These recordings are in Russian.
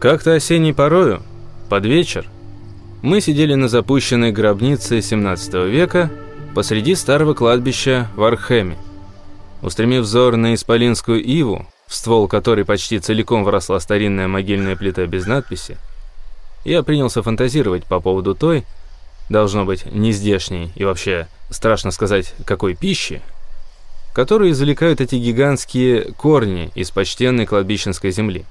Как-то осенней порою, под вечер, мы сидели на запущенной гробнице 17 века посреди старого кладбища в Археме. Устремив взор на исполинскую иву, в ствол которой почти целиком вросла старинная могильная плита без надписи, я принялся фантазировать по поводу той, должно быть, нездешней и вообще, страшно сказать, какой пищи, которую извлекают эти гигантские корни из почтенной кладбищенской земли.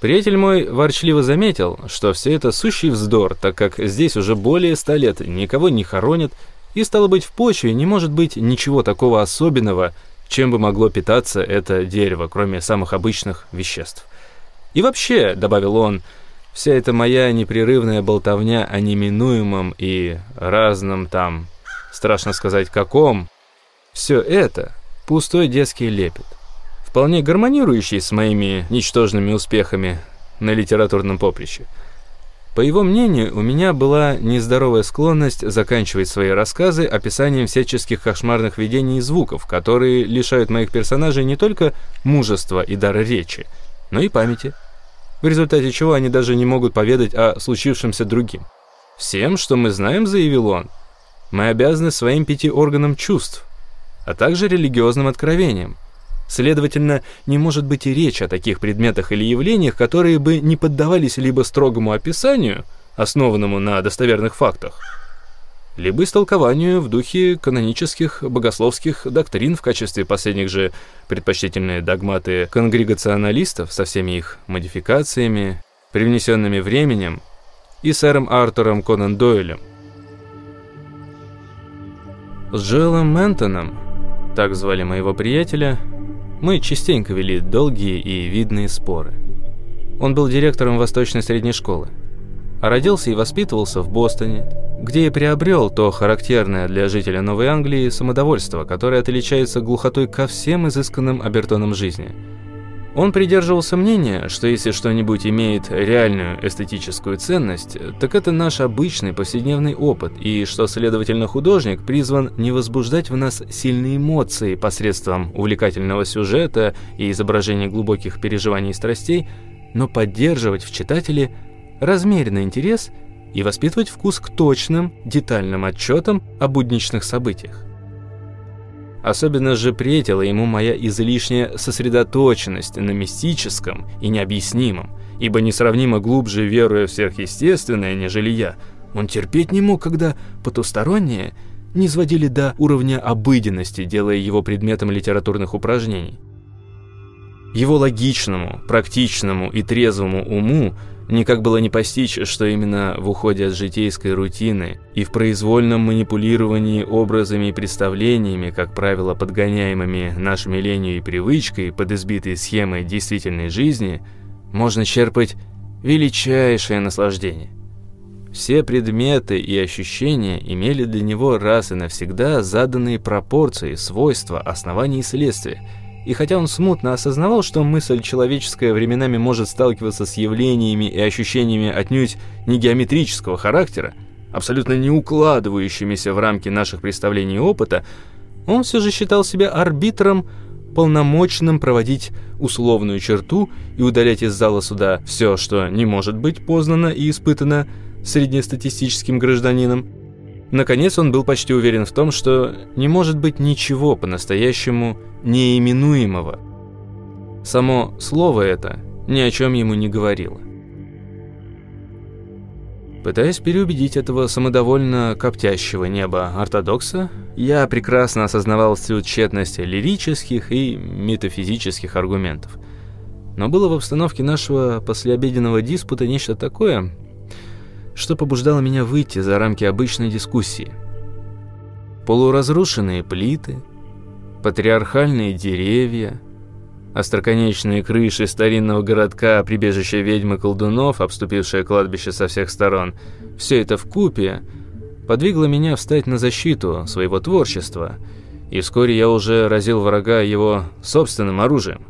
Приятель мой ворчливо заметил, что все это сущий вздор, так как здесь уже более ста лет никого не хоронят, и стало быть в почве не может быть ничего такого особенного, чем бы могло питаться это дерево, кроме самых обычных веществ. И вообще, добавил он, вся эта моя непрерывная болтовня о неминуемом и разном там, страшно сказать каком, все это пустой детский лепет вполне гармонирующий с моими ничтожными успехами на литературном поприще. По его мнению, у меня была нездоровая склонность заканчивать свои рассказы описанием всяческих кошмарных видений и звуков, которые лишают моих персонажей не только мужества и дара речи, но и памяти, в результате чего они даже не могут поведать о случившемся другим. «Всем, что мы знаем», — заявил он, — «мы обязаны своим пяти органам чувств, а также религиозным откровениям, Следовательно, не может быть и речи о таких предметах или явлениях, которые бы не поддавались либо строгому описанию, основанному на достоверных фактах, либо истолкованию в духе канонических богословских доктрин в качестве последних же предпочтительные догматы конгрегационалистов со всеми их модификациями, привнесенными временем, и сэром Артуром Конан Дойлем. С Джоэлом Ментоном, так звали моего приятеля, мы частенько вели долгие и видные споры. Он был директором Восточной средней школы, а родился и воспитывался в Бостоне, где и приобрел то характерное для жителя Новой Англии самодовольство, которое отличается глухотой ко всем изысканным обертонам жизни – он придерживался мнения, что если что-нибудь имеет реальную эстетическую ценность, так это наш обычный повседневный опыт, и что, следовательно, художник призван не возбуждать в нас сильные эмоции посредством увлекательного сюжета и изображения глубоких переживаний и страстей, но поддерживать в читателе размеренный интерес и воспитывать вкус к точным, детальным отчетам о будничных событиях. Особенно же претила ему моя излишняя сосредоточенность на мистическом и необъяснимом, ибо несравнимо глубже веруя в сверхъестественное, нежели я, он терпеть не мог, когда потустороннее не сводили до уровня обыденности, делая его предметом литературных упражнений. Его логичному, практичному и трезвому уму Никак было не постичь, что именно в уходе от житейской рутины и в произвольном манипулировании образами и представлениями, как правило, подгоняемыми нашими ленью и привычкой под избитые схемы действительной жизни, можно черпать величайшее наслаждение. Все предметы и ощущения имели для него раз и навсегда заданные пропорции, свойства, основания и следствия – и хотя он смутно осознавал, что мысль человеческая временами может сталкиваться с явлениями и ощущениями отнюдь не геометрического характера, абсолютно не укладывающимися в рамки наших представлений и опыта, он все же считал себя арбитром, полномочным проводить условную черту и удалять из зала суда все, что не может быть познано и испытано среднестатистическим гражданином. Наконец он был почти уверен в том, что не может быть ничего по-настоящему неименуемого. Само слово это ни о чем ему не говорило. Пытаясь переубедить этого самодовольно коптящего неба ортодокса, я прекрасно осознавал всю тщетность лирических и метафизических аргументов. Но было в обстановке нашего послеобеденного диспута нечто такое, что побуждало меня выйти за рамки обычной дискуссии. Полуразрушенные плиты, патриархальные деревья, остроконечные крыши старинного городка, прибежище ведьмы-колдунов, обступившее кладбище со всех сторон, все это в купе подвигло меня встать на защиту своего творчества, и вскоре я уже разил врага его собственным оружием.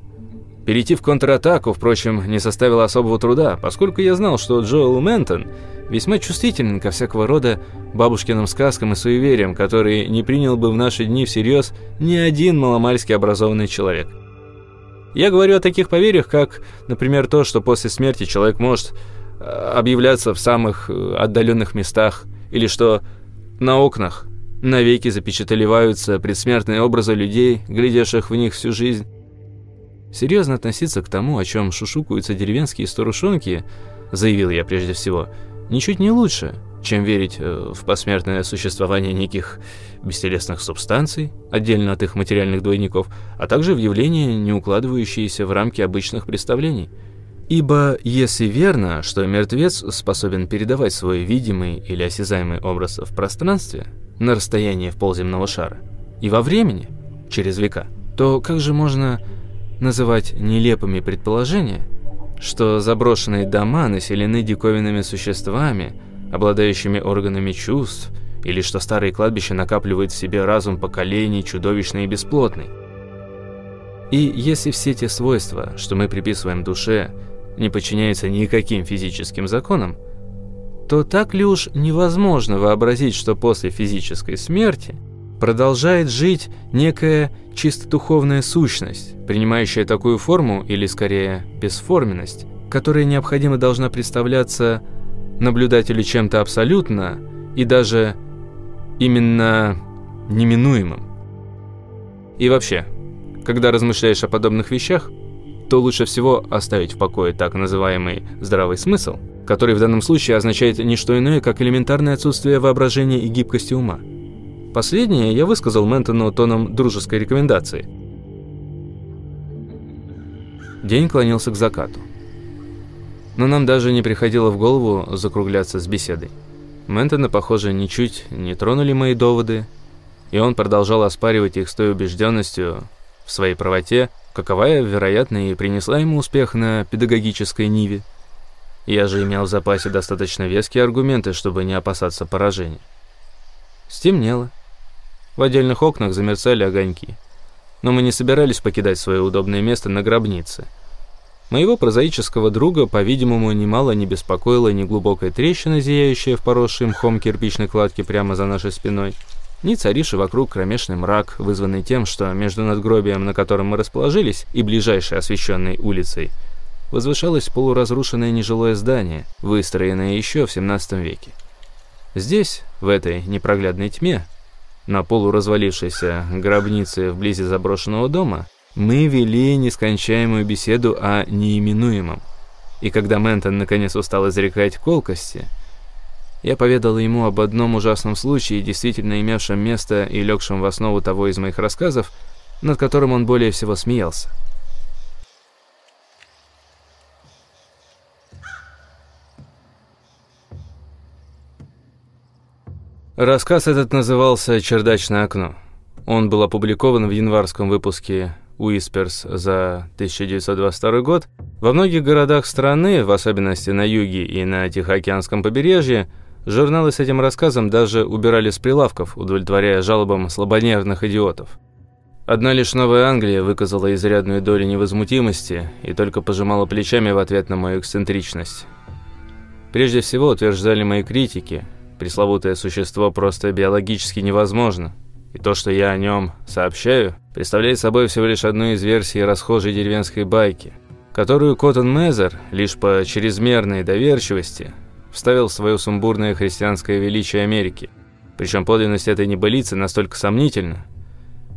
Перейти в контратаку, впрочем, не составило особого труда, поскольку я знал, что Джоэл Ментон весьма чувствителен ко всякого рода бабушкиным сказкам и суевериям, которые не принял бы в наши дни всерьез ни один маломальски образованный человек. Я говорю о таких поверьях, как, например, то, что после смерти человек может э, объявляться в самых э, отдаленных местах, или что на окнах навеки запечатлеваются предсмертные образы людей, глядевших в них всю жизнь. Серьезно относиться к тому, о чем шушукаются деревенские старушонки, заявил я прежде всего, ничуть не лучше, чем верить э, в посмертное существование неких бестелесных субстанций, отдельно от их материальных двойников, а также в явления, не укладывающиеся в рамки обычных представлений. Ибо если верно, что мертвец способен передавать свой видимый или осязаемый образ в пространстве на расстоянии в полземного шара и во времени, через века, то как же можно называть нелепыми предположения, что заброшенные дома населены диковинными существами, обладающими органами чувств, или что старые кладбища накапливают в себе разум поколений, чудовищный и бесплотный. И если все те свойства, что мы приписываем душе, не подчиняются никаким физическим законам, то так ли уж невозможно вообразить, что после физической смерти продолжает жить некая чисто духовная сущность, принимающая такую форму, или скорее бесформенность, которая необходимо должна представляться наблюдателю чем-то абсолютно и даже именно неминуемым. И вообще, когда размышляешь о подобных вещах, то лучше всего оставить в покое так называемый «здравый смысл», который в данном случае означает не что иное, как элементарное отсутствие воображения и гибкости ума. Последнее я высказал Ментону тоном дружеской рекомендации. День клонился к закату. Но нам даже не приходило в голову закругляться с беседой. Ментона, похоже, ничуть не тронули мои доводы, и он продолжал оспаривать их с той убежденностью в своей правоте, каковая, вероятно, и принесла ему успех на педагогической ниве. Я же имел в запасе достаточно веские аргументы, чтобы не опасаться поражения. Стемнело. В отдельных окнах замерцали огоньки. Но мы не собирались покидать свое удобное место на гробнице. Моего прозаического друга, по-видимому, немало не беспокоила ни глубокая трещина, зияющая в поросшей мхом кирпичной кладке прямо за нашей спиной, ни царивший вокруг кромешный мрак, вызванный тем, что между надгробием, на котором мы расположились, и ближайшей освещенной улицей, возвышалось полуразрушенное нежилое здание, выстроенное еще в 17 веке. Здесь, в этой непроглядной тьме, на полуразвалившейся гробнице вблизи заброшенного дома, мы вели нескончаемую беседу о неименуемом. И когда Ментон наконец устал изрекать колкости, я поведал ему об одном ужасном случае, действительно имевшем место и легшем в основу того из моих рассказов, над которым он более всего смеялся. Рассказ этот назывался «Чердачное окно». Он был опубликован в январском выпуске «Уисперс» за 1922 год. Во многих городах страны, в особенности на юге и на Тихоокеанском побережье, журналы с этим рассказом даже убирали с прилавков, удовлетворяя жалобам слабонервных идиотов. Одна лишь Новая Англия выказала изрядную долю невозмутимости и только пожимала плечами в ответ на мою эксцентричность. Прежде всего, утверждали мои критики – пресловутое существо просто биологически невозможно. И то, что я о нем сообщаю, представляет собой всего лишь одну из версий расхожей деревенской байки, которую Коттон Мезер лишь по чрезмерной доверчивости вставил в свое сумбурное христианское величие Америки. Причем подлинность этой небылицы настолько сомнительна,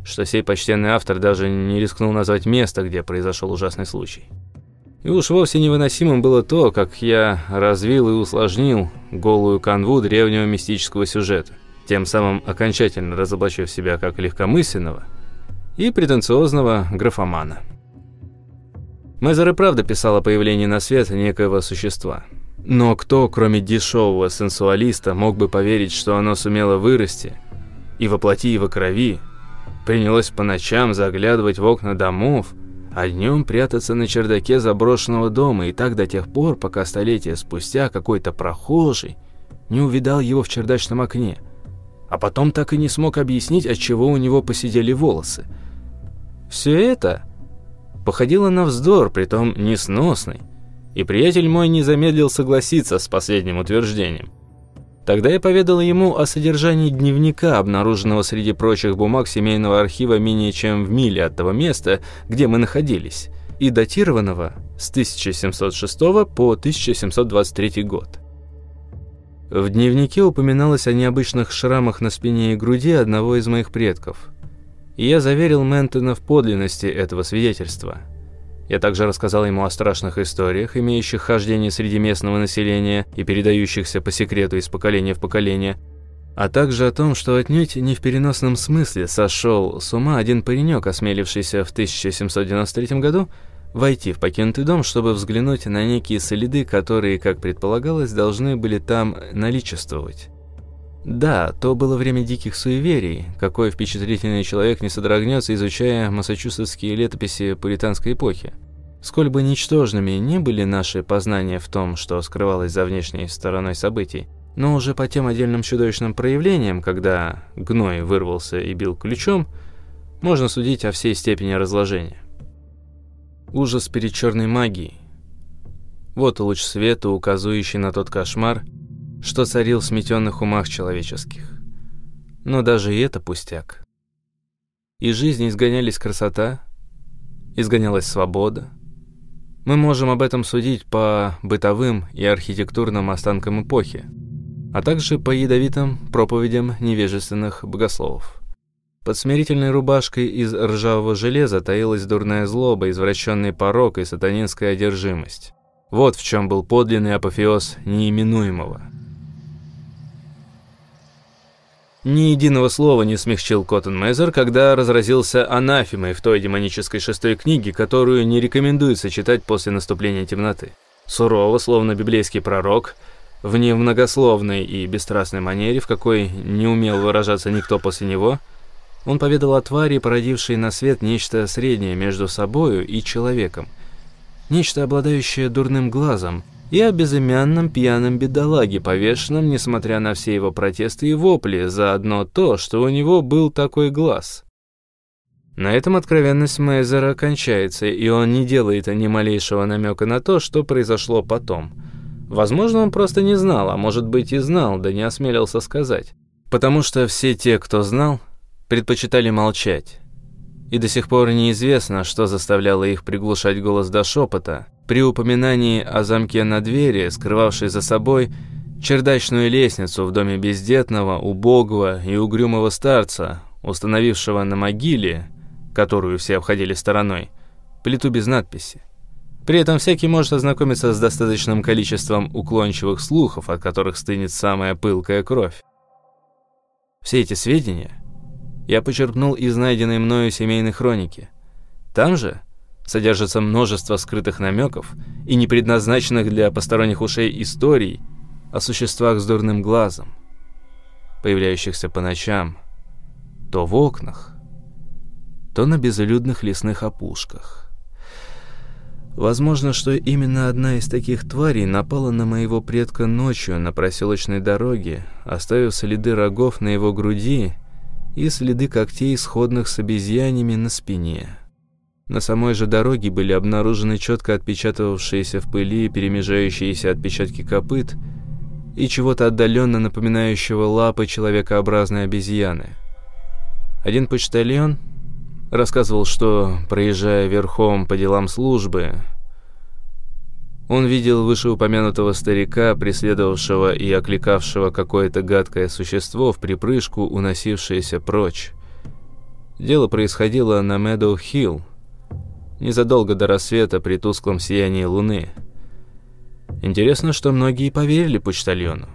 что сей почтенный автор даже не рискнул назвать место, где произошел ужасный случай. И уж вовсе невыносимым было то, как я развил и усложнил голую канву древнего мистического сюжета, тем самым окончательно разоблачив себя как легкомысленного и претенциозного графомана. Мезер и правда писал о появлении на свет некоего существа. Но кто, кроме дешевого сенсуалиста, мог бы поверить, что оно сумело вырасти и воплоти его крови, принялось по ночам заглядывать в окна домов, а днем прятаться на чердаке заброшенного дома и так до тех пор, пока столетия спустя какой-то прохожий не увидал его в чердачном окне, а потом так и не смог объяснить, от чего у него посидели волосы. Все это походило на вздор, притом несносный, и приятель мой не замедлил согласиться с последним утверждением. Тогда я поведал ему о содержании дневника, обнаруженного среди прочих бумаг семейного архива менее чем в миле от того места, где мы находились, и датированного с 1706 по 1723 год. В дневнике упоминалось о необычных шрамах на спине и груди одного из моих предков. И я заверил Ментона в подлинности этого свидетельства. Я также рассказал ему о страшных историях, имеющих хождение среди местного населения и передающихся по секрету из поколения в поколение, а также о том, что отнюдь не в переносном смысле сошел с ума один паренек, осмелившийся в 1793 году войти в покинутый дом, чтобы взглянуть на некие следы, которые, как предполагалось, должны были там наличествовать. Да, то было время диких суеверий. Какой впечатлительный человек не содрогнется, изучая массачусетские летописи пуританской эпохи. Сколь бы ничтожными ни были наши познания в том, что скрывалось за внешней стороной событий, но уже по тем отдельным чудовищным проявлениям, когда гной вырвался и бил ключом, можно судить о всей степени разложения. Ужас перед черной магией. Вот луч света, указывающий на тот кошмар, что царил в сметенных умах человеческих. Но даже и это пустяк. Из жизни изгонялись красота, изгонялась свобода. Мы можем об этом судить по бытовым и архитектурным останкам эпохи, а также по ядовитым проповедям невежественных богословов. Под смирительной рубашкой из ржавого железа таилась дурная злоба, извращенный порок и сатанинская одержимость. Вот в чем был подлинный апофеоз неименуемого. Ни единого слова не смягчил Коттон Мезер, когда разразился анафемой в той демонической шестой книге, которую не рекомендуется читать после наступления темноты. Сурово, словно библейский пророк, в немногословной и бесстрастной манере, в какой не умел выражаться никто после него – он поведал о твари, породившей на свет нечто среднее между собою и человеком. Нечто, обладающее дурным глазом, и о безымянном пьяном бедолаге, повешенном, несмотря на все его протесты и вопли, за одно то, что у него был такой глаз. На этом откровенность Мейзера кончается, и он не делает ни малейшего намека на то, что произошло потом. Возможно, он просто не знал, а может быть и знал, да не осмелился сказать. Потому что все те, кто знал, предпочитали молчать. И до сих пор неизвестно, что заставляло их приглушать голос до шепота при упоминании о замке на двери, скрывавшей за собой чердачную лестницу в доме бездетного, убогого и угрюмого старца, установившего на могиле, которую все обходили стороной, плиту без надписи. При этом всякий может ознакомиться с достаточным количеством уклончивых слухов, от которых стынет самая пылкая кровь. Все эти сведения я почерпнул из найденной мною семейной хроники. Там же содержится множество скрытых намеков и непредназначенных для посторонних ушей историй о существах с дурным глазом, появляющихся по ночам, то в окнах, то на безлюдных лесных опушках. Возможно, что именно одна из таких тварей напала на моего предка ночью на проселочной дороге, оставив следы рогов на его груди и следы когтей, сходных с обезьянами на спине. На самой же дороге были обнаружены четко отпечатывавшиеся в пыли перемежающиеся отпечатки копыт и чего-то отдаленно напоминающего лапы человекообразной обезьяны. Один почтальон рассказывал, что, проезжая верхом по делам службы, он видел вышеупомянутого старика, преследовавшего и окликавшего какое-то гадкое существо в припрыжку, уносившееся прочь. Дело происходило на Медоу-Хилл, незадолго до рассвета при тусклом сиянии луны. Интересно, что многие поверили почтальону.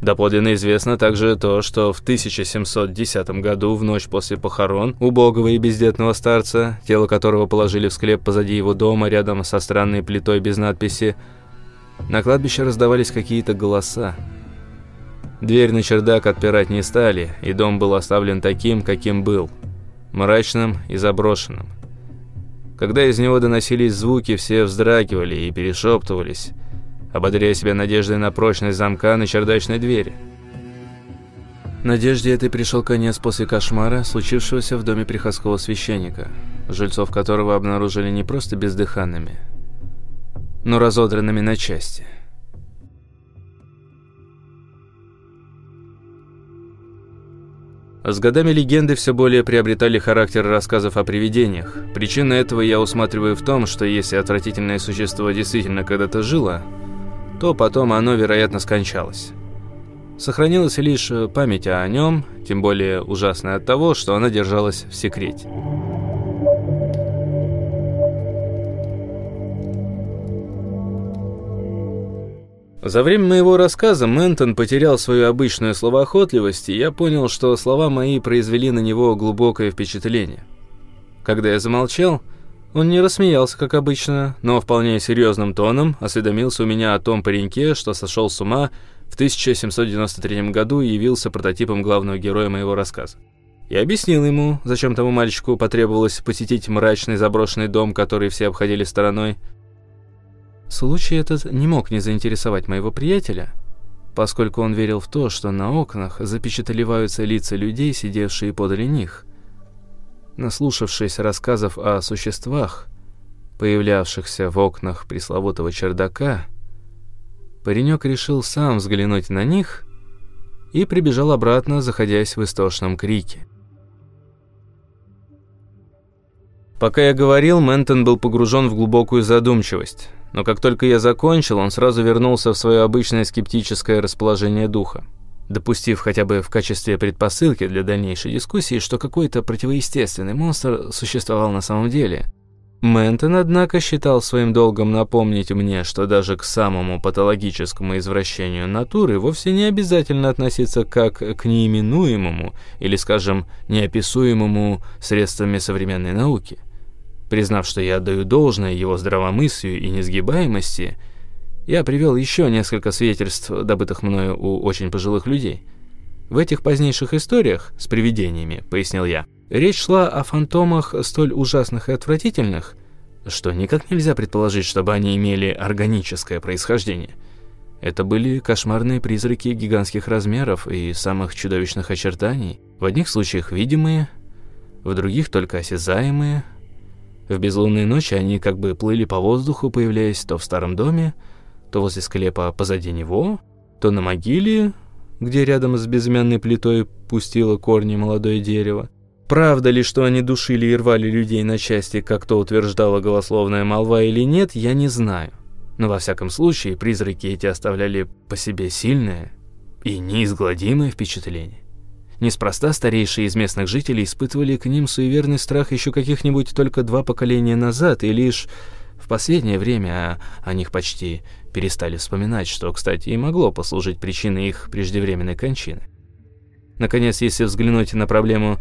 Доподлинно известно также то, что в 1710 году, в ночь после похорон убогого и бездетного старца, тело которого положили в склеп позади его дома, рядом со странной плитой без надписи, на кладбище раздавались какие-то голоса. Дверь на чердак отпирать не стали, и дом был оставлен таким, каким был, мрачным и заброшенным. Когда из него доносились звуки, все вздрагивали и перешептывались – ободряя себя надеждой на прочность замка на чердачной двери. Надежде этой пришел конец после кошмара, случившегося в доме приходского священника, жильцов которого обнаружили не просто бездыханными, но разодранными на части. С годами легенды все более приобретали характер рассказов о привидениях. Причина этого я усматриваю в том, что если отвратительное существо действительно когда-то жило, то потом оно, вероятно, скончалось. Сохранилась лишь память о нем, тем более ужасная от того, что она держалась в секрете. За время моего рассказа Ментон потерял свою обычную словоохотливость, и я понял, что слова мои произвели на него глубокое впечатление. Когда я замолчал, он не рассмеялся, как обычно, но вполне серьезным тоном осведомился у меня о том пареньке, что сошел с ума в 1793 году и явился прототипом главного героя моего рассказа. Я объяснил ему, зачем тому мальчику потребовалось посетить мрачный заброшенный дом, который все обходили стороной, Случай этот не мог не заинтересовать моего приятеля, поскольку он верил в то, что на окнах запечатлеваются лица людей, сидевшие подле них. Наслушавшись рассказов о существах, появлявшихся в окнах пресловутого чердака, паренек решил сам взглянуть на них и прибежал обратно, заходясь в истошном крике. Пока я говорил, Ментон был погружен в глубокую задумчивость но как только я закончил, он сразу вернулся в свое обычное скептическое расположение духа, допустив хотя бы в качестве предпосылки для дальнейшей дискуссии, что какой-то противоестественный монстр существовал на самом деле. Ментон, однако, считал своим долгом напомнить мне, что даже к самому патологическому извращению натуры вовсе не обязательно относиться как к неименуемому или, скажем, неописуемому средствами современной науки. Признав, что я отдаю должное его здравомыслию и несгибаемости, я привел еще несколько свидетельств, добытых мною у очень пожилых людей. В этих позднейших историях с привидениями, пояснил я, речь шла о фантомах столь ужасных и отвратительных, что никак нельзя предположить, чтобы они имели органическое происхождение. Это были кошмарные призраки гигантских размеров и самых чудовищных очертаний, в одних случаях видимые, в других только осязаемые – в безлунные ночи они как бы плыли по воздуху, появляясь то в старом доме, то возле склепа позади него, то на могиле, где рядом с безымянной плитой пустило корни молодое дерево. Правда ли, что они душили и рвали людей на части, как то утверждала голословная молва или нет, я не знаю. Но во всяком случае, призраки эти оставляли по себе сильное и неизгладимое впечатление. Неспроста старейшие из местных жителей испытывали к ним суеверный страх еще каких-нибудь только два поколения назад, и лишь в последнее время о них почти перестали вспоминать, что, кстати, и могло послужить причиной их преждевременной кончины. Наконец, если взглянуть на проблему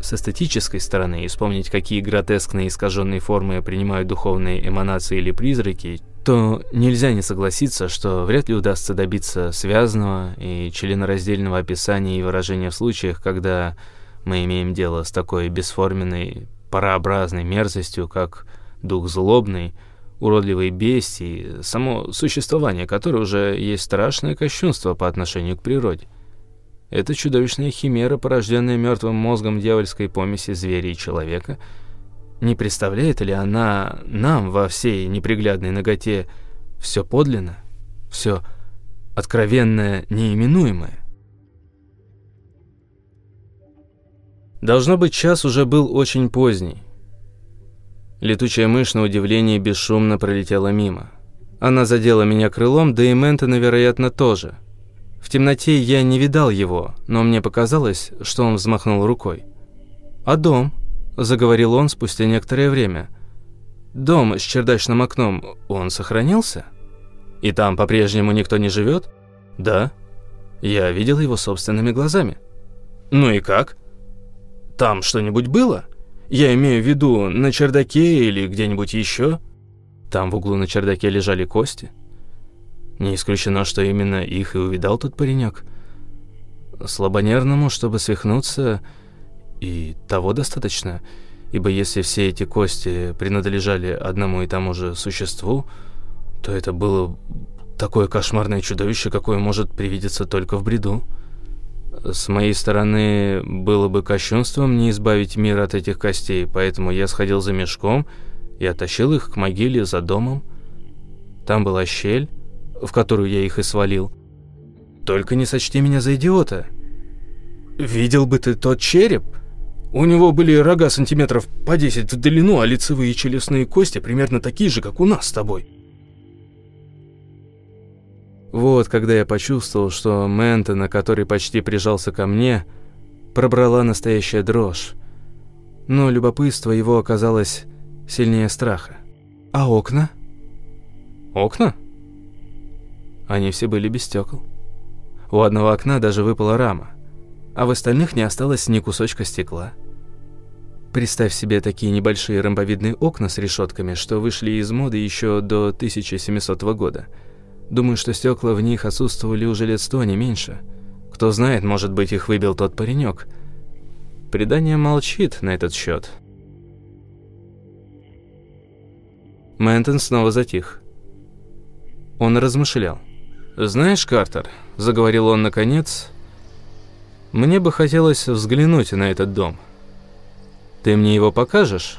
с эстетической стороны и вспомнить, какие гротескные искаженные формы принимают духовные эманации или призраки, то нельзя не согласиться, что вряд ли удастся добиться связанного и членораздельного описания и выражения в случаях, когда мы имеем дело с такой бесформенной, парообразной мерзостью, как дух злобный, уродливой бестии, само существование которой уже есть страшное кощунство по отношению к природе. Это чудовищная химера, порожденная мертвым мозгом дьявольской помеси зверя и человека. Не представляет ли она нам во всей неприглядной ноготе все подлинно, все откровенное, неименуемое? Должно быть, час уже был очень поздний. Летучая мышь на удивление бесшумно пролетела мимо. Она задела меня крылом, да и Ментона, вероятно, тоже – в темноте я не видал его, но мне показалось, что он взмахнул рукой. «А дом?» – заговорил он спустя некоторое время. «Дом с чердачным окном, он сохранился? И там по-прежнему никто не живет?» «Да. Я видел его собственными глазами». «Ну и как? Там что-нибудь было? Я имею в виду на чердаке или где-нибудь еще?» Там в углу на чердаке лежали кости. Не исключено, что именно их и увидал тот паренек. Слабонервному, чтобы свихнуться, и того достаточно, ибо если все эти кости принадлежали одному и тому же существу, то это было такое кошмарное чудовище, какое может привидеться только в бреду. С моей стороны, было бы кощунством не избавить мир от этих костей, поэтому я сходил за мешком и оттащил их к могиле за домом. Там была щель, в которую я их и свалил. Только не сочти меня за идиота. видел бы ты тот череп. У него были рога сантиметров по 10 в длину, а лицевые и челюстные кости примерно такие же, как у нас с тобой. Вот когда я почувствовал, что Мэнтона, который почти прижался ко мне, пробрала настоящая дрожь. Но любопытство его оказалось сильнее страха. А окна? Окна? Они все были без стекол. У одного окна даже выпала рама, а в остальных не осталось ни кусочка стекла. Представь себе такие небольшие ромбовидные окна с решетками, что вышли из моды еще до 1700 года. Думаю, что стекла в них отсутствовали уже лет сто, не меньше. Кто знает, может быть, их выбил тот паренек. Предание молчит на этот счет. Мэнтон снова затих. Он размышлял. «Знаешь, Картер», — заговорил он наконец, — «мне бы хотелось взглянуть на этот дом». Ты мне его покажешь?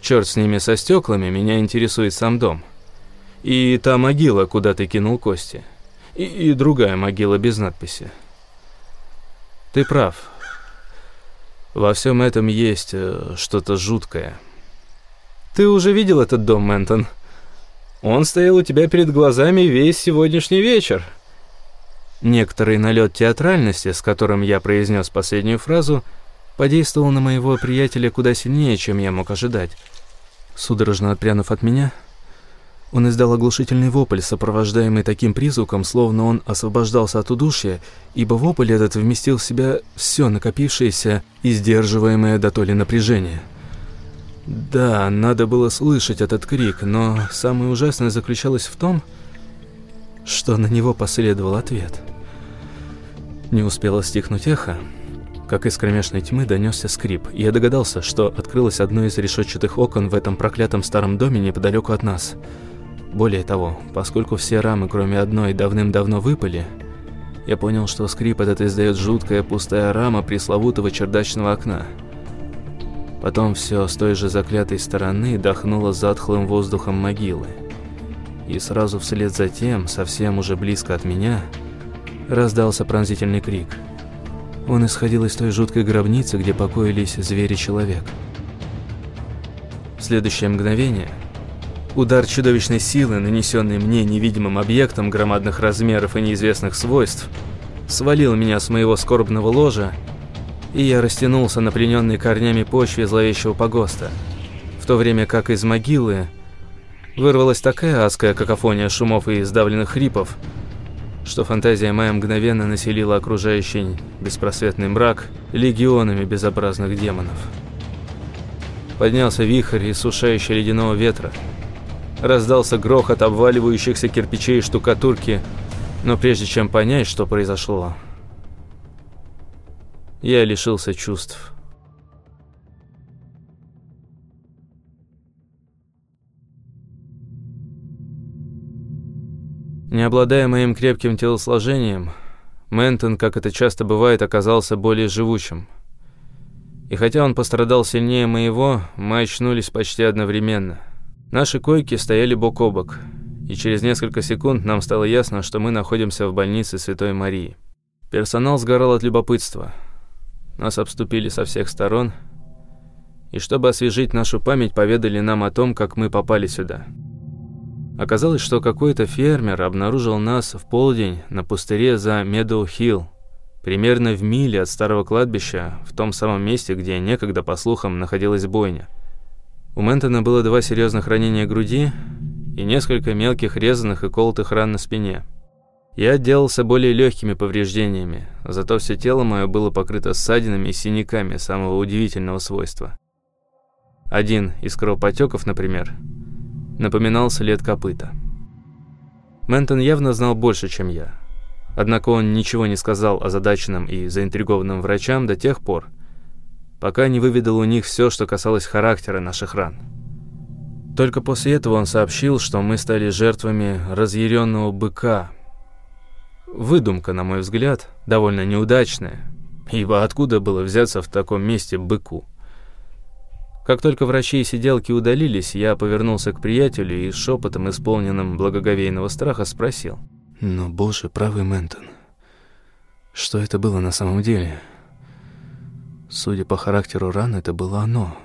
Черт с ними со стеклами, меня интересует сам дом. И та могила, куда ты кинул кости. И, и другая могила без надписи. Ты прав. Во всем этом есть э, что-то жуткое. Ты уже видел этот дом, Ментон? Он стоял у тебя перед глазами весь сегодняшний вечер. Некоторый налет театральности, с которым я произнес последнюю фразу – подействовал на моего приятеля куда сильнее, чем я мог ожидать. Судорожно отпрянув от меня, он издал оглушительный вопль, сопровождаемый таким призвуком, словно он освобождался от удушья, ибо вопль этот вместил в себя все накопившееся и сдерживаемое до толи напряжение. Да, надо было слышать этот крик, но самое ужасное заключалось в том, что на него последовал ответ. Не успело стихнуть эхо, как из кромешной тьмы донесся скрип, и я догадался, что открылось одно из решетчатых окон в этом проклятом старом доме неподалеку от нас. Более того, поскольку все рамы, кроме одной, давным-давно выпали, я понял, что скрип этот издает жуткая пустая рама пресловутого чердачного окна. Потом все с той же заклятой стороны дохнуло затхлым воздухом могилы. И сразу вслед за тем, совсем уже близко от меня, раздался пронзительный крик – он исходил из той жуткой гробницы, где покоились звери-человек. В следующее мгновение удар чудовищной силы, нанесенный мне невидимым объектом громадных размеров и неизвестных свойств, свалил меня с моего скорбного ложа, и я растянулся на плененной корнями почве зловещего погоста, в то время как из могилы вырвалась такая адская какофония шумов и сдавленных хрипов, что фантазия моя мгновенно населила окружающий беспросветный мрак легионами безобразных демонов. Поднялся вихрь иссушающий ледяного ветра. Раздался грохот обваливающихся кирпичей и штукатурки, но прежде чем понять, что произошло, я лишился чувств. Не обладая моим крепким телосложением, Ментон, как это часто бывает, оказался более живучим. И хотя он пострадал сильнее моего, мы очнулись почти одновременно. Наши койки стояли бок о бок, и через несколько секунд нам стало ясно, что мы находимся в больнице Святой Марии. Персонал сгорал от любопытства. Нас обступили со всех сторон, и чтобы освежить нашу память, поведали нам о том, как мы попали сюда. Оказалось, что какой-то фермер обнаружил нас в полдень на пустыре за Медоу-Хилл, примерно в миле от старого кладбища, в том самом месте, где некогда, по слухам, находилась бойня. У Ментона было два серьезных ранения груди и несколько мелких резаных и колотых ран на спине. Я отделался более легкими повреждениями, зато все тело мое было покрыто ссадинами и синяками самого удивительного свойства. Один из кровопотеков, например, напоминал след копыта. Ментон явно знал больше, чем я. Однако он ничего не сказал о задаченном и заинтригованным врачам до тех пор, пока не выведал у них все, что касалось характера наших ран. Только после этого он сообщил, что мы стали жертвами разъяренного быка. Выдумка, на мой взгляд, довольно неудачная, ибо откуда было взяться в таком месте быку? Как только врачи и сиделки удалились, я повернулся к приятелю и шепотом, исполненным благоговейного страха, спросил. «Но, боже, правый Ментон, что это было на самом деле? Судя по характеру ран, это было оно.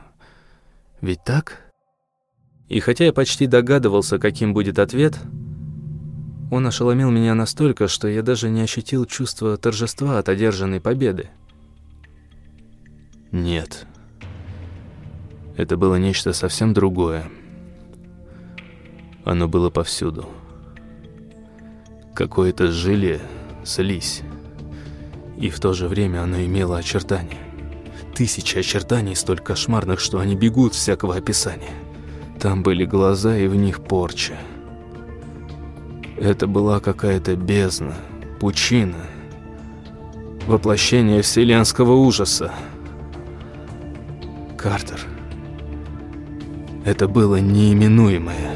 Ведь так? И хотя я почти догадывался, каким будет ответ, он ошеломил меня настолько, что я даже не ощутил чувства торжества от одержанной победы. Нет. Это было нечто совсем другое. Оно было повсюду. Какое-то желе, слизь. И в то же время оно имело очертания. Тысячи очертаний столь кошмарных, что они бегут всякого описания. Там были глаза и в них порча. Это была какая-то бездна, пучина, воплощение вселенского ужаса. Картер. Это было неименуемое.